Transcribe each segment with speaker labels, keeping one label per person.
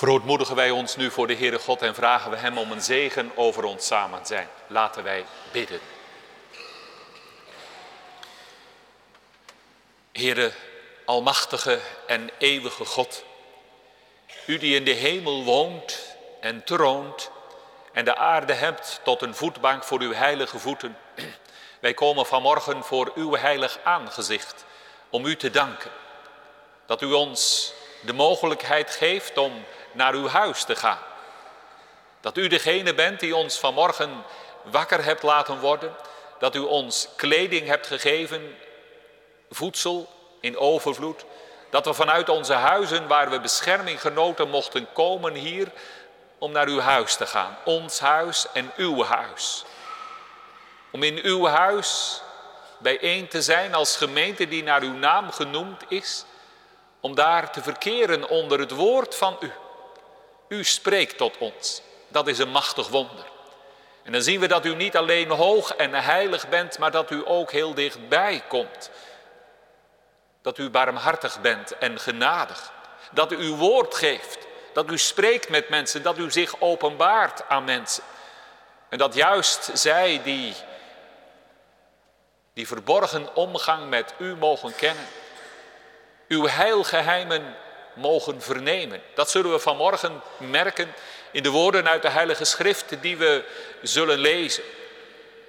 Speaker 1: Verootmoedigen wij ons nu voor de Heere God en vragen we Hem om een zegen over ons samen zijn. Laten wij bidden. Heere, almachtige en eeuwige God, U die in de hemel woont en troont en de aarde hebt tot een voetbank voor Uw heilige voeten. Wij komen vanmorgen voor Uw heilig aangezicht om U te danken. Dat U ons de mogelijkheid geeft om naar uw huis te gaan. Dat u degene bent die ons vanmorgen wakker hebt laten worden. Dat u ons kleding hebt gegeven, voedsel in overvloed. Dat we vanuit onze huizen waar we bescherming genoten mochten komen hier om naar uw huis te gaan. Ons huis en uw huis. Om in uw huis bijeen te zijn als gemeente die naar uw naam genoemd is. Om daar te verkeren onder het woord van u. U spreekt tot ons. Dat is een machtig wonder. En dan zien we dat u niet alleen hoog en heilig bent, maar dat u ook heel dichtbij komt. Dat u barmhartig bent en genadig. Dat u uw woord geeft. Dat u spreekt met mensen. Dat u zich openbaart aan mensen. En dat juist zij die die verborgen omgang met u mogen kennen. Uw heilgeheimen mogen vernemen. Dat zullen we vanmorgen merken in de woorden uit de Heilige Schrift die we zullen lezen.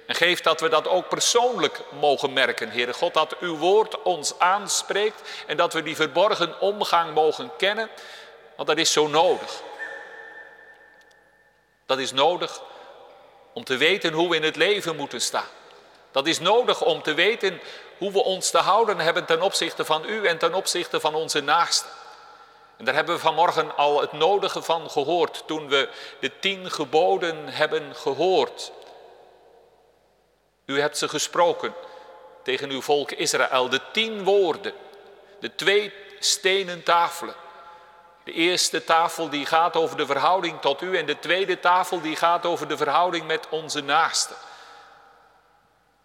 Speaker 1: En geef dat we dat ook persoonlijk mogen merken, Heere God, dat uw woord ons aanspreekt en dat we die verborgen omgang mogen kennen, want dat is zo nodig. Dat is nodig om te weten hoe we in het leven moeten staan. Dat is nodig om te weten hoe we ons te houden hebben ten opzichte van u en ten opzichte van onze naasten. En daar hebben we vanmorgen al het nodige van gehoord toen we de tien geboden hebben gehoord. U hebt ze gesproken tegen uw volk Israël, de tien woorden, de twee stenen tafelen. De eerste tafel die gaat over de verhouding tot u en de tweede tafel die gaat over de verhouding met onze naasten.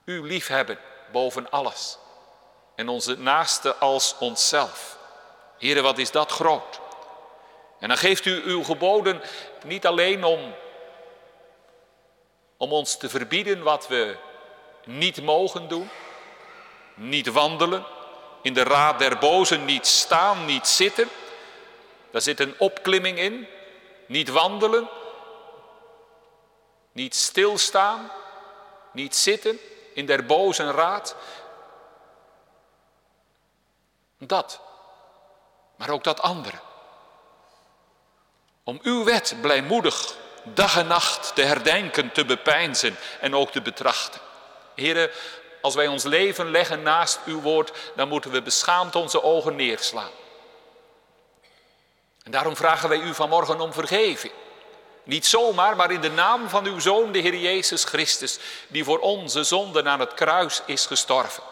Speaker 1: U liefhebben boven alles en onze naaste als onszelf. Heren, wat is dat groot? En dan geeft u uw geboden niet alleen om, om ons te verbieden wat we niet mogen doen, niet wandelen, in de raad der bozen niet staan, niet zitten. Daar zit een opklimming in, niet wandelen, niet stilstaan, niet zitten in der bozen raad. Dat maar ook dat andere. Om uw wet blijmoedig dag en nacht te herdenken, te bepeinzen en ook te betrachten. Heren, als wij ons leven leggen naast uw woord, dan moeten we beschaamd onze ogen neerslaan. En daarom vragen wij u vanmorgen om vergeving. Niet zomaar, maar in de naam van uw Zoon, de Heer Jezus Christus, die voor onze zonden aan het kruis is gestorven.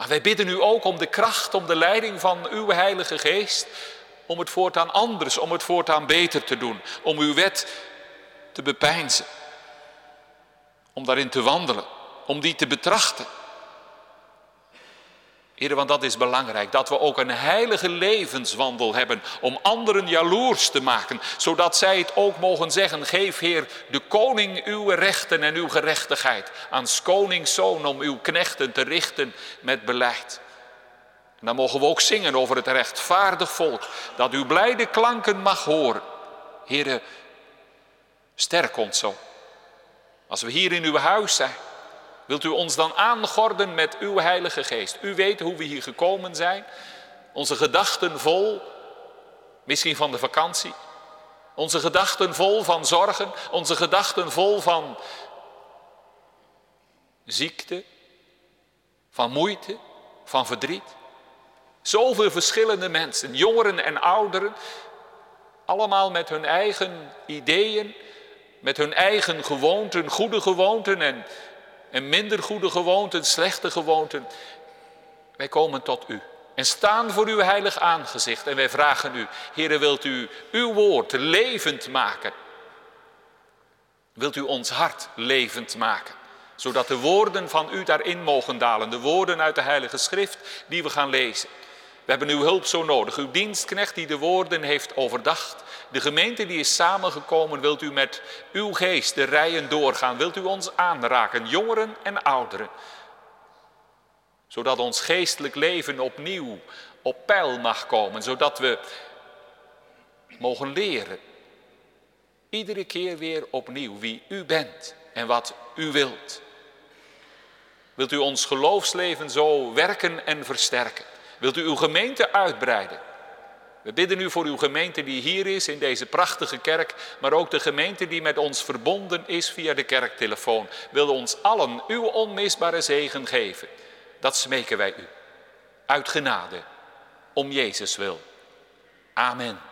Speaker 1: Maar wij bidden u ook om de kracht, om de leiding van uw Heilige Geest, om het voortaan anders, om het voortaan beter te doen, om uw wet te bepeinzen, om daarin te wandelen, om die te betrachten. Heren, want dat is belangrijk, dat we ook een heilige levenswandel hebben om anderen jaloers te maken, zodat zij het ook mogen zeggen, geef Heer de koning uw rechten en uw gerechtigheid aan koningszoon om uw knechten te richten met beleid. En dan mogen we ook zingen over het rechtvaardig volk, dat uw blijde klanken mag horen. Heren, sterk ons zo. Als we hier in uw huis zijn, Wilt u ons dan aangorden met uw Heilige Geest? U weet hoe we hier gekomen zijn. Onze gedachten vol, misschien van de vakantie. Onze gedachten vol van zorgen. Onze gedachten vol van ziekte, van moeite, van verdriet. Zoveel verschillende mensen, jongeren en ouderen, allemaal met hun eigen ideeën, met hun eigen gewoonten, goede gewoonten en en minder goede gewoonten, slechte gewoonten. Wij komen tot u en staan voor uw heilig aangezicht en wij vragen u, Heere, wilt u uw woord levend maken? Wilt u ons hart levend maken? Zodat de woorden van u daarin mogen dalen, de woorden uit de Heilige Schrift die we gaan lezen. We hebben uw hulp zo nodig, uw dienstknecht die de woorden heeft overdacht, De gemeente die is samengekomen, wilt u met uw geest de rijen doorgaan? Wilt u ons aanraken, jongeren en ouderen? Zodat ons geestelijk leven opnieuw op peil mag komen, zodat we mogen leren. Iedere keer weer opnieuw wie u bent en wat u wilt. Wilt u ons geloofsleven zo werken en versterken? Wilt u uw gemeente uitbreiden? We bidden u voor uw gemeente die hier is in deze prachtige kerk, maar ook de gemeente die met ons verbonden is via de kerktelefoon. Wil ons allen uw onmisbare zegen geven. Dat smeken wij u. Uit genade, om Jezus wil. Amen.